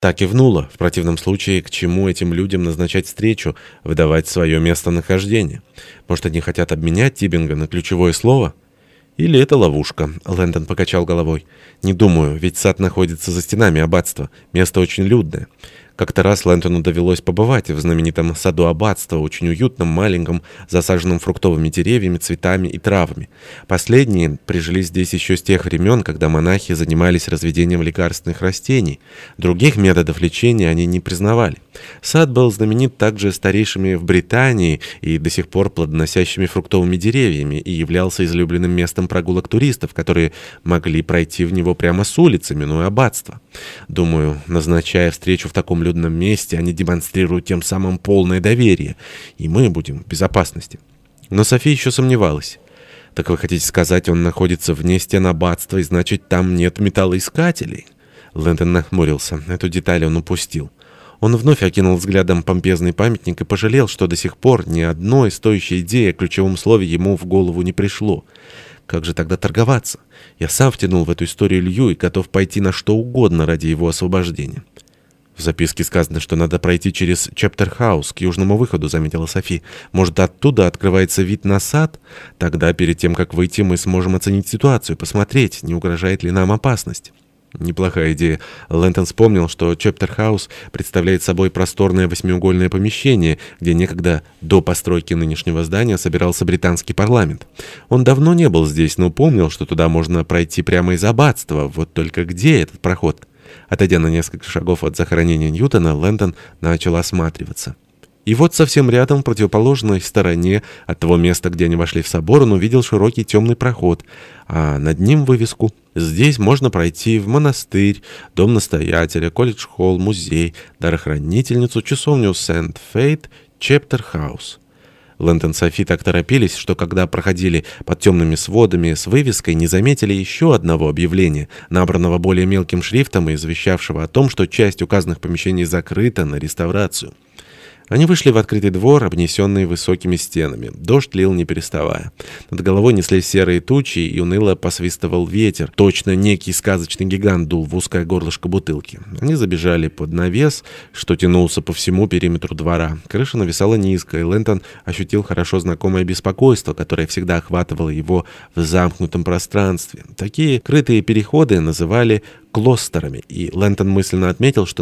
Так и внула. В противном случае, к чему этим людям назначать встречу, выдавать свое местонахождение? Может, они хотят обменять Тибинга на ключевое слово? Или это ловушка? Лэндон покачал головой. Не думаю, ведь сад находится за стенами аббатства. Место очень людное. Как-то раз Лэнтону довелось побывать в знаменитом саду аббатства, очень уютном, маленьком, засаженном фруктовыми деревьями, цветами и травами. Последние прижились здесь еще с тех времен, когда монахи занимались разведением лекарственных растений. Других методов лечения они не признавали. Сад был знаменит также старейшими в Британии и до сих пор плодоносящими фруктовыми деревьями и являлся излюбленным местом прогулок туристов, которые могли пройти в него прямо с улицы, минуя аббатство. Думаю, назначая встречу в таком людном месте, они демонстрируют тем самым полное доверие, и мы будем в безопасности. Но София еще сомневалась. «Так вы хотите сказать, он находится вне стен аббатства, и значит, там нет металлоискателей?» Лэндон нахмурился. Эту деталь он упустил. Он вновь окинул взглядом помпезный памятник и пожалел, что до сих пор ни одной стоящей идеи о ключевом слове ему в голову не пришло. Как же тогда торговаться? Я сам втянул в эту историю Илью и готов пойти на что угодно ради его освобождения. В записке сказано, что надо пройти через Чептерхаус к южному выходу, заметила Софи. Может, оттуда открывается вид на сад? Тогда перед тем, как выйти, мы сможем оценить ситуацию, посмотреть, не угрожает ли нам опасность. Неплохая идея. Лэнтон вспомнил, что Чептерхаус представляет собой просторное восьмиугольное помещение, где некогда до постройки нынешнего здания собирался британский парламент. Он давно не был здесь, но помнил, что туда можно пройти прямо из аббатства. Вот только где этот проход? Отойдя на несколько шагов от захоронения Ньютона, Лэндон начал осматриваться. И вот совсем рядом, в противоположной стороне от того места, где они вошли в собор, он увидел широкий темный проход, а над ним вывеску «Здесь можно пройти в монастырь, дом настоятеля, колледж-холл, музей, дарохранительницу, часовню Сент-Фейт, Чептер-хаус». Лэнгдон и Софи так торопились, что когда проходили под темными сводами с вывеской, не заметили еще одного объявления, набранного более мелким шрифтом и извещавшего о том, что часть указанных помещений закрыта на реставрацию. Они вышли в открытый двор, обнесенный высокими стенами. Дождь лил не переставая. Над головой неслись серые тучи, и уныло посвистывал ветер. Точно некий сказочный гигант дул в узкое горлышко бутылки. Они забежали под навес, что тянулся по всему периметру двора. Крыша нависала низко, и Лэнтон ощутил хорошо знакомое беспокойство, которое всегда охватывало его в замкнутом пространстве. Такие крытые переходы называли клостерами, и Лэнтон мысленно отметил, что